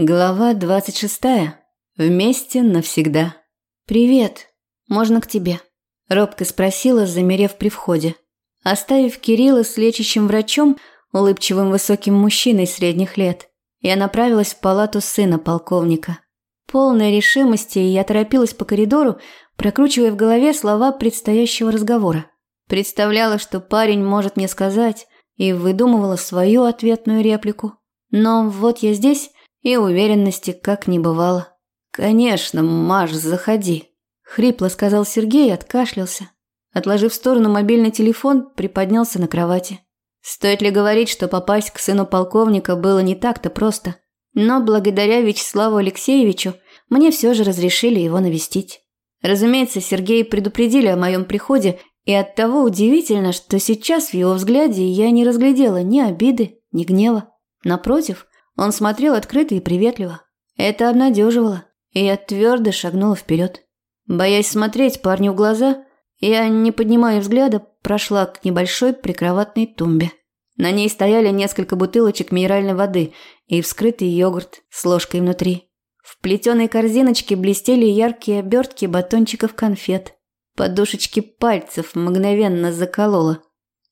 Глава 26. Вместе навсегда. «Привет. Можно к тебе?» Робко спросила, замерев при входе. Оставив Кирилла с лечащим врачом, улыбчивым высоким мужчиной средних лет, я направилась в палату сына полковника. Полной решимости я торопилась по коридору, прокручивая в голове слова предстоящего разговора. Представляла, что парень может мне сказать, и выдумывала свою ответную реплику. Но вот я здесь и уверенности как не бывало. «Конечно, Маш, заходи», – хрипло сказал Сергей и откашлялся. Отложив в сторону мобильный телефон, приподнялся на кровати. Стоит ли говорить, что попасть к сыну полковника было не так-то просто. Но благодаря Вячеславу Алексеевичу мне все же разрешили его навестить. Разумеется, Сергей предупредили о моем приходе, и оттого удивительно, что сейчас в его взгляде я не разглядела ни обиды, ни гнева. Напротив, он смотрел открыто и приветливо. Это обнадеживало, и я твердо шагнула вперед. Боясь смотреть парню в глаза, я, не поднимая взгляда, прошла к небольшой прикроватной тумбе. На ней стояли несколько бутылочек минеральной воды и вскрытый йогурт с ложкой внутри. В плетеной корзиночке блестели яркие обертки батончиков конфет. Подушечки пальцев мгновенно заколола.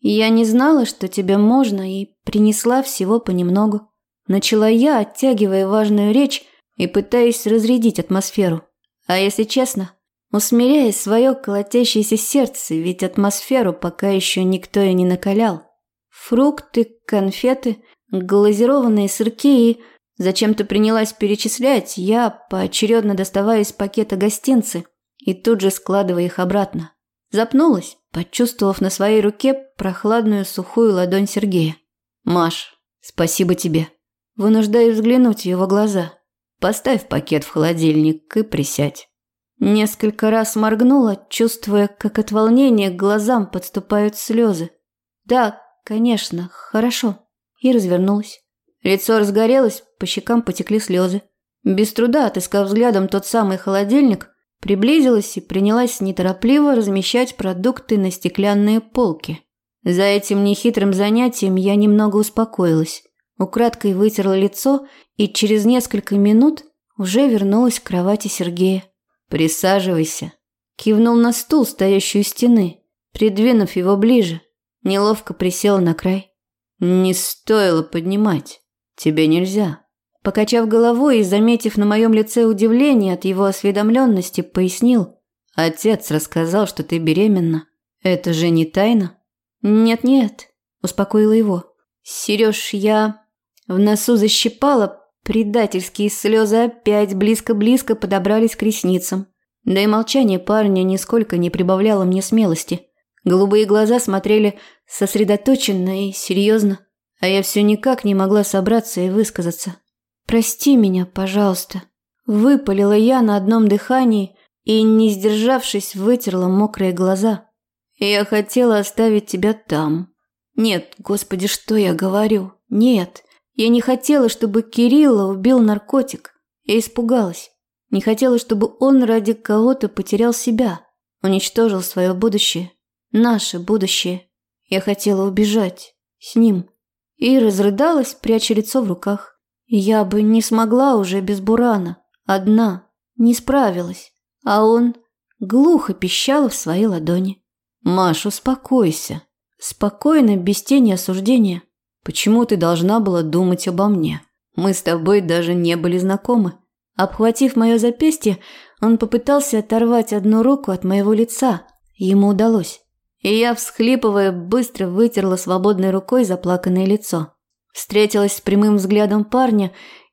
Я не знала, что тебе можно, и принесла всего понемногу. Начала я, оттягивая важную речь и пытаясь разрядить атмосферу. А если честно, усмиряя свое колотящееся сердце, ведь атмосферу пока еще никто и не накалял. Фрукты, конфеты, глазированные сырки и... Зачем-то принялась перечислять, я, поочередно доставая из пакета гостинцы и тут же складывая их обратно. Запнулась, почувствовав на своей руке прохладную сухую ладонь Сергея. «Маш, спасибо тебе», Вынуждаю взглянуть в его глаза. Поставь пакет в холодильник и присядь. Несколько раз моргнула, чувствуя, как от волнения к глазам подступают слезы. Да, конечно, хорошо. И развернулась. Лицо разгорелось, по щекам потекли слезы. Без труда, отыскав взглядом тот самый холодильник, приблизилась и принялась неторопливо размещать продукты на стеклянные полки. За этим нехитрым занятием я немного успокоилась. Украдкой вытерла лицо и через несколько минут уже вернулась к кровати Сергея. «Присаживайся». Кивнул на стул, стоящий у стены, придвинув его ближе. Неловко присела на край. «Не стоило поднимать. Тебе нельзя». Покачав головой и заметив на моем лице удивление от его осведомленности, пояснил. «Отец рассказал, что ты беременна. Это же не тайна?» «Нет-нет», – успокоила его. «Сереж, я...» В носу защипало, предательские слезы опять близко-близко подобрались к ресницам. Да и молчание парня нисколько не прибавляло мне смелости. Голубые глаза смотрели сосредоточенно и серьезно, а я все никак не могла собраться и высказаться. «Прости меня, пожалуйста», – выпалила я на одном дыхании и, не сдержавшись, вытерла мокрые глаза. «Я хотела оставить тебя там». «Нет, господи, что я говорю? Нет, я не хотела, чтобы Кирилла убил наркотик. Я испугалась. Не хотела, чтобы он ради кого-то потерял себя, уничтожил свое будущее, наше будущее. Я хотела убежать с ним. И разрыдалась, пряча лицо в руках. Я бы не смогла уже без Бурана, одна, не справилась. А он глухо пищал в своей ладони. «Маш, успокойся». Спокойно, без тени осуждения. Почему ты должна была думать обо мне? Мы с тобой даже не были знакомы. Обхватив мое запястье, он попытался оторвать одну руку от моего лица. Ему удалось. И я, всхлипывая, быстро вытерла свободной рукой заплаканное лицо. Встретилась с прямым взглядом парня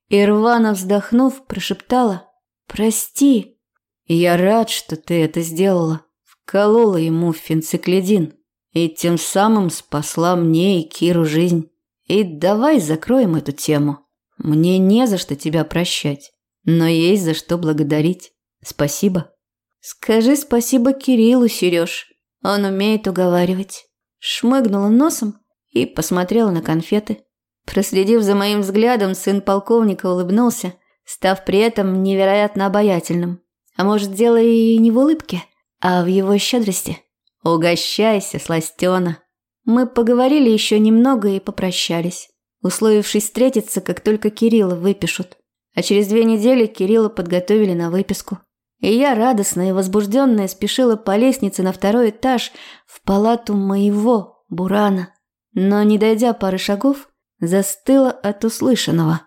и, рвано вздохнув, прошептала «Прости». «Я рад, что ты это сделала». Вколола ему фенциклидин и тем самым спасла мне и Киру жизнь. И давай закроем эту тему. Мне не за что тебя прощать, но есть за что благодарить. Спасибо. Скажи спасибо Кириллу, Сереж. Он умеет уговаривать. Шмыгнула носом и посмотрела на конфеты. Проследив за моим взглядом, сын полковника улыбнулся, став при этом невероятно обаятельным. А может, дело и не в улыбке, а в его щедрости. «Угощайся, сластена!» Мы поговорили еще немного и попрощались, условившись встретиться, как только Кирилла выпишут. А через две недели Кирилла подготовили на выписку. И я, радостная и возбужденная, спешила по лестнице на второй этаж в палату моего Бурана. Но, не дойдя пары шагов, застыла от услышанного.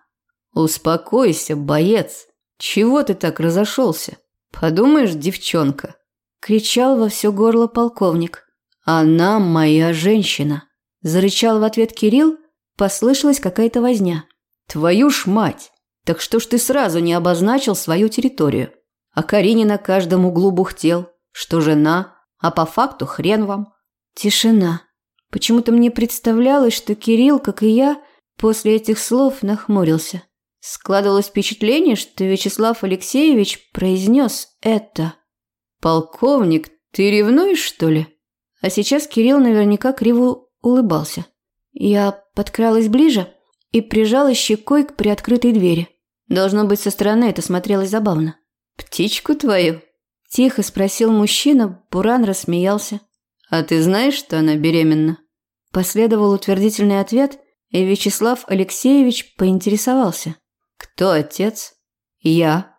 «Успокойся, боец! Чего ты так разошелся? Подумаешь, девчонка!» Кричал во все горло полковник. «Она моя женщина!» Зарычал в ответ Кирилл, послышалась какая-то возня. «Твою ж мать! Так что ж ты сразу не обозначил свою территорию? А Карине на каждом углу бухтел, что жена, а по факту хрен вам». Тишина. Почему-то мне представлялось, что Кирилл, как и я, после этих слов нахмурился. Складывалось впечатление, что Вячеслав Алексеевич произнес это. «Полковник, ты ревнуешь, что ли?» А сейчас Кирилл наверняка криво улыбался. Я подкралась ближе и прижала щекой к приоткрытой двери. Должно быть, со стороны это смотрелось забавно. «Птичку твою?» – тихо спросил мужчина, Буран рассмеялся. «А ты знаешь, что она беременна?» Последовал утвердительный ответ, и Вячеслав Алексеевич поинтересовался. «Кто отец?» «Я».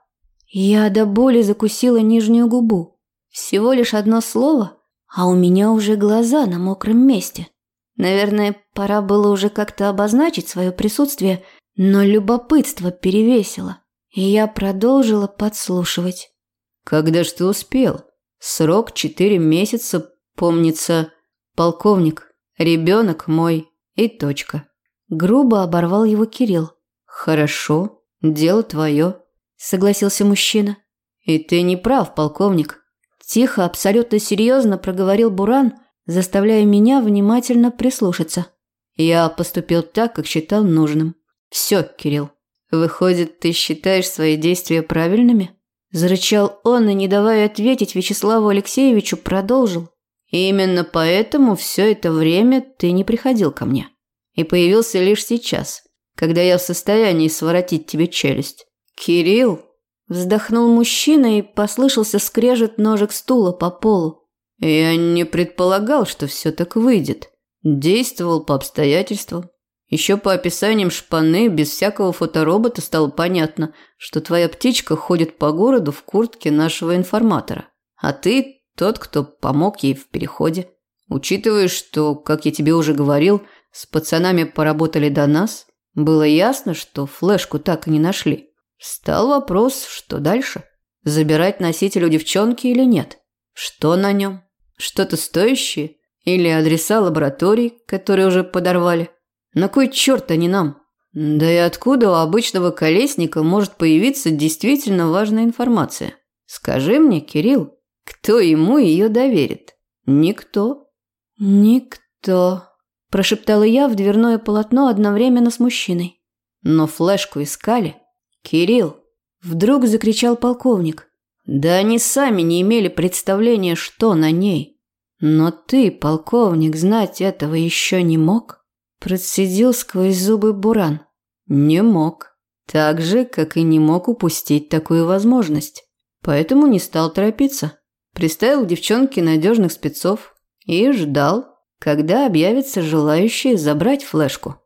Я до боли закусила нижнюю губу. Всего лишь одно слово, а у меня уже глаза на мокром месте. Наверное, пора было уже как-то обозначить свое присутствие, но любопытство перевесило, и я продолжила подслушивать. «Когда ж ты успел? Срок четыре месяца, помнится, полковник, ребенок мой и точка». Грубо оборвал его Кирилл. «Хорошо, дело твое», – согласился мужчина. «И ты не прав, полковник. Тихо, абсолютно серьезно проговорил Буран, заставляя меня внимательно прислушаться. Я поступил так, как считал нужным. Все, Кирилл. Выходит, ты считаешь свои действия правильными? Зарычал он и, не давая ответить Вячеславу Алексеевичу, продолжил. Именно поэтому все это время ты не приходил ко мне. И появился лишь сейчас, когда я в состоянии своротить тебе челюсть. Кирилл, Вздохнул мужчина и послышался скрежет ножек стула по полу. Я не предполагал, что все так выйдет. Действовал по обстоятельствам. Еще по описаниям шпаны, без всякого фоторобота стало понятно, что твоя птичка ходит по городу в куртке нашего информатора. А ты тот, кто помог ей в переходе. Учитывая, что, как я тебе уже говорил, с пацанами поработали до нас, было ясно, что флешку так и не нашли. Стал вопрос, что дальше? Забирать носитель у девчонки или нет? Что на нем? Что-то стоящее? Или адреса лабораторий, которые уже подорвали? На кой черт они нам? Да и откуда у обычного колесника может появиться действительно важная информация? Скажи мне, Кирилл, кто ему ее доверит? Никто. Никто, прошептала я в дверное полотно одновременно с мужчиной. Но флешку искали, «Кирилл!» – вдруг закричал полковник. «Да они сами не имели представления, что на ней. Но ты, полковник, знать этого еще не мог?» Процедил сквозь зубы Буран. «Не мог. Так же, как и не мог упустить такую возможность. Поэтому не стал торопиться. Приставил девчонке надежных спецов и ждал, когда объявятся желающие забрать флешку».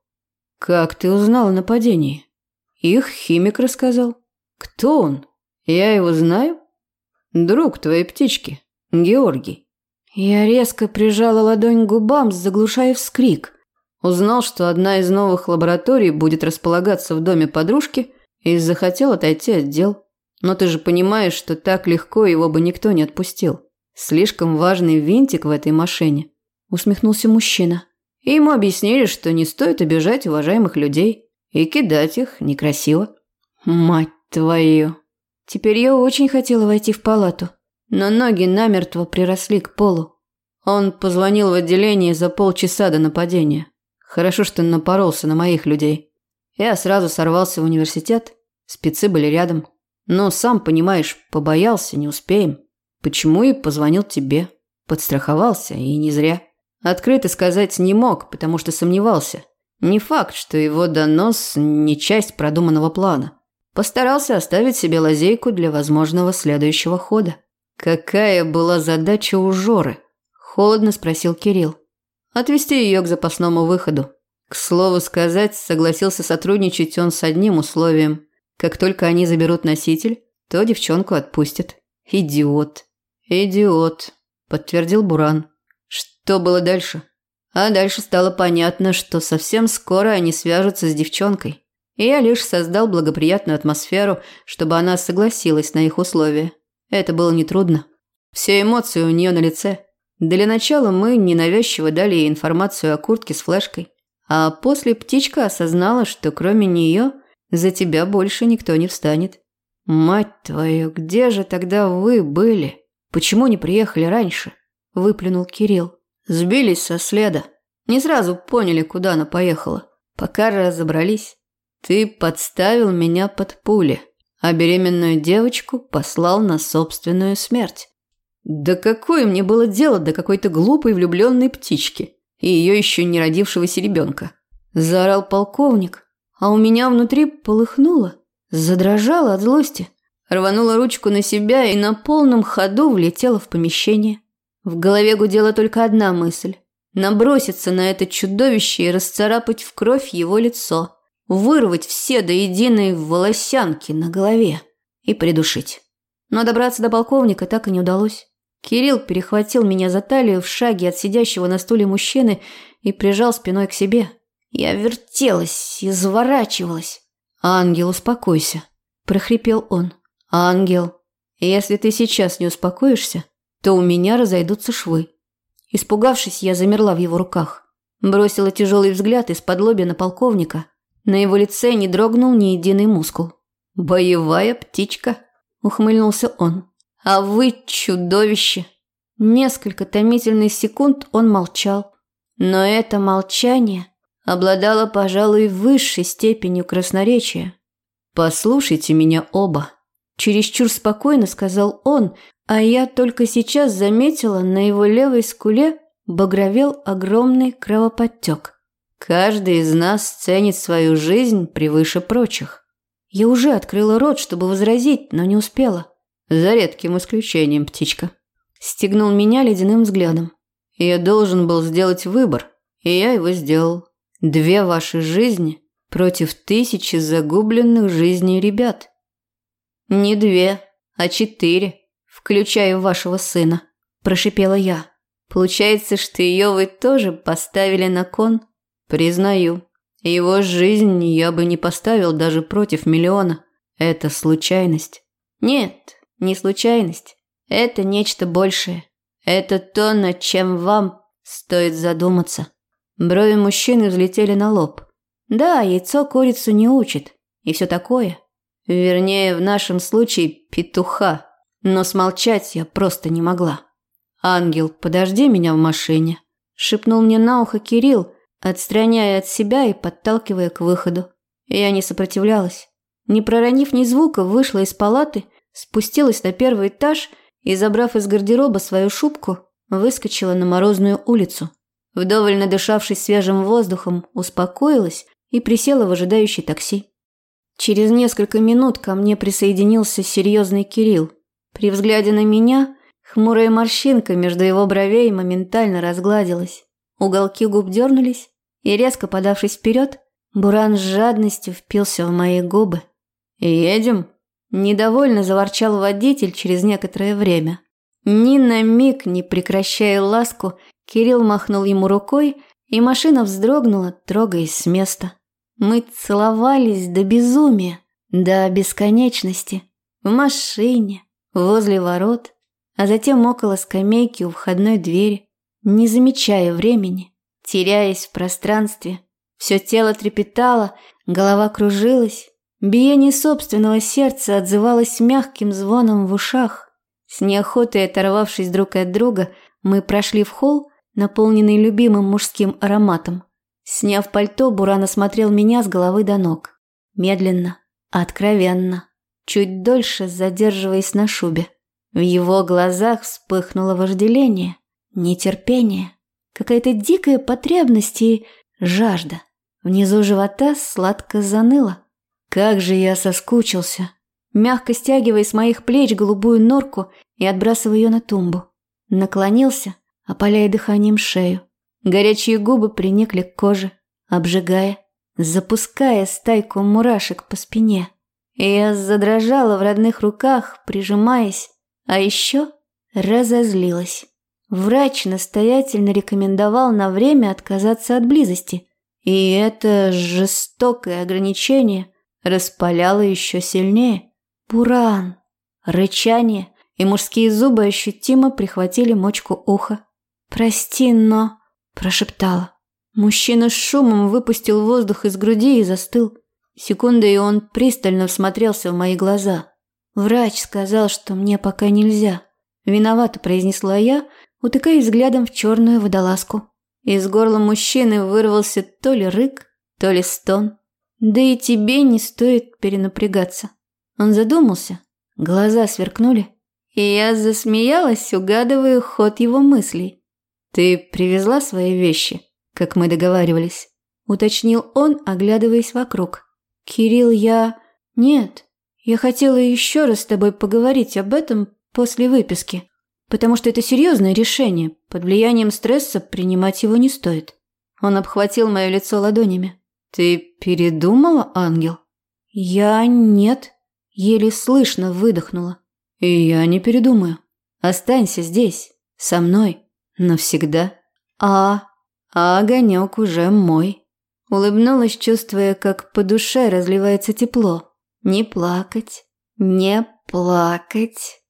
«Как ты узнал о нападении?» Их химик рассказал. Кто он? Я его знаю? Друг твоей птички, Георгий. Я резко прижала ладонь к губам, заглушая вскрик. Узнал, что одна из новых лабораторий будет располагаться в доме подружки и захотел отойти от дел. Но ты же понимаешь, что так легко его бы никто не отпустил. Слишком важный винтик в этой машине. Усмехнулся мужчина. И ему объяснили, что не стоит обижать уважаемых людей. И кидать их некрасиво. Мать твою. Теперь я очень хотела войти в палату, но ноги намертво приросли к полу. Он позвонил в отделение за полчаса до нападения. Хорошо, что напоролся на моих людей. Я сразу сорвался в университет, спецы были рядом. Но, сам понимаешь, побоялся, не успеем. Почему и позвонил тебе. Подстраховался, и не зря. Открыто сказать не мог, потому что сомневался. Не факт, что его донос не часть продуманного плана. Постарался оставить себе лазейку для возможного следующего хода. Какая была задача у Жоры? Холодно спросил Кирилл. Отвести ее к запасному выходу. К слову сказать, согласился сотрудничать он с одним условием. Как только они заберут носитель, то девчонку отпустят. Идиот. Идиот, подтвердил Буран. Что было дальше? А дальше стало понятно, что совсем скоро они свяжутся с девчонкой. И я лишь создал благоприятную атмосферу, чтобы она согласилась на их условия. Это было нетрудно. Все эмоции у нее на лице. Для начала мы ненавязчиво дали ей информацию о куртке с флешкой. А после птичка осознала, что кроме нее за тебя больше никто не встанет. «Мать твою, где же тогда вы были? Почему не приехали раньше?» – выплюнул Кирилл. Сбились со следа. Не сразу поняли, куда она поехала. Пока разобрались. Ты подставил меня под пули, а беременную девочку послал на собственную смерть. Да какое мне было дело до какой-то глупой влюбленной птички и ее еще не родившегося ребенка? Заорал полковник, а у меня внутри полыхнуло, задрожало от злости. Рванула ручку на себя и на полном ходу влетела в помещение. В голове гудела только одна мысль – наброситься на это чудовище и расцарапать в кровь его лицо, вырвать все до единой волосянки на голове и придушить. Но добраться до полковника так и не удалось. Кирилл перехватил меня за талию в шаге от сидящего на стуле мужчины и прижал спиной к себе. Я вертелась, изворачивалась. «Ангел, успокойся», – прохрипел он. «Ангел, если ты сейчас не успокоишься, то у меня разойдутся швы. Испугавшись, я замерла в его руках. Бросила тяжелый взгляд из-под лобя на полковника. На его лице не дрогнул ни единый мускул. «Боевая птичка», – ухмыльнулся он. «А вы чудовище!» Несколько томительных секунд он молчал. Но это молчание обладало, пожалуй, высшей степенью красноречия. «Послушайте меня оба», – чересчур спокойно сказал он, а я только сейчас заметила, на его левой скуле багровел огромный кровоподтек. Каждый из нас ценит свою жизнь превыше прочих. Я уже открыла рот, чтобы возразить, но не успела. За редким исключением, птичка. Стегнул меня ледяным взглядом. Я должен был сделать выбор, и я его сделал. Две ваши жизни против тысячи загубленных жизней ребят. Не две, а четыре включая вашего сына», – прошипела я. «Получается, что ее вы тоже поставили на кон?» «Признаю, его жизнь я бы не поставил даже против миллиона. Это случайность». «Нет, не случайность. Это нечто большее. Это то, над чем вам стоит задуматься». Брови мужчины взлетели на лоб. «Да, яйцо курицу не учит. И все такое. Вернее, в нашем случае петуха но смолчать я просто не могла. «Ангел, подожди меня в машине», – шепнул мне на ухо Кирилл, отстраняя от себя и подталкивая к выходу. Я не сопротивлялась. Не проронив ни звука, вышла из палаты, спустилась на первый этаж и, забрав из гардероба свою шубку, выскочила на морозную улицу. Вдоволь надышавшись свежим воздухом, успокоилась и присела в ожидающий такси. Через несколько минут ко мне присоединился серьезный Кирилл. При взгляде на меня хмурая морщинка между его бровей моментально разгладилась. Уголки губ дернулись, и, резко подавшись вперед, Буран с жадностью впился в мои губы. «Едем?» – недовольно заворчал водитель через некоторое время. Ни на миг не прекращая ласку, Кирилл махнул ему рукой, и машина вздрогнула, трогаясь с места. Мы целовались до безумия, до бесконечности. В машине, возле ворот, а затем около скамейки у входной двери, не замечая времени, теряясь в пространстве. Все тело трепетало, голова кружилась, биение собственного сердца отзывалось мягким звоном в ушах. С неохотой оторвавшись друг от друга, мы прошли в холл, наполненный любимым мужским ароматом. Сняв пальто, Буран осмотрел меня с головы до ног. Медленно, откровенно чуть дольше задерживаясь на шубе. В его глазах вспыхнуло вожделение, нетерпение, какая-то дикая потребность и жажда. Внизу живота сладко заныло. Как же я соскучился. Мягко стягивая с моих плеч голубую норку и отбрасывая ее на тумбу. Наклонился, опаляя дыханием шею. Горячие губы приникли к коже, обжигая, запуская стайку мурашек по спине. Я задрожала в родных руках, прижимаясь, а еще разозлилась. Врач настоятельно рекомендовал на время отказаться от близости, и это жестокое ограничение распаляло еще сильнее. Пуран, рычание и мужские зубы ощутимо прихватили мочку уха. «Прости, но...» – прошептала. Мужчина с шумом выпустил воздух из груди и застыл. Секунда, и он пристально всмотрелся в мои глаза. Врач сказал, что мне пока нельзя. Виновато произнесла я, утыкая взглядом в черную водолазку. Из горла мужчины вырвался то ли рык, то ли стон. Да и тебе не стоит перенапрягаться. Он задумался, глаза сверкнули, и я засмеялась, угадывая ход его мыслей. «Ты привезла свои вещи, как мы договаривались?» – уточнил он, оглядываясь вокруг. «Кирилл, я...» «Нет, я хотела еще раз с тобой поговорить об этом после выписки, потому что это серьезное решение, под влиянием стресса принимать его не стоит». Он обхватил мое лицо ладонями. «Ты передумала, ангел?» «Я нет», – еле слышно выдохнула. «И я не передумаю. Останься здесь, со мной, навсегда. А, а огонек уже мой». Улыбнулась, чувствуя, как по душе разливается тепло. Не плакать, не плакать.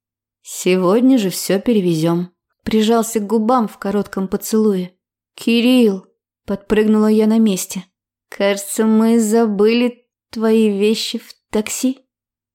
Сегодня же все перевезем. Прижался к губам в коротком поцелуе. «Кирилл!» – подпрыгнула я на месте. «Кажется, мы забыли твои вещи в такси».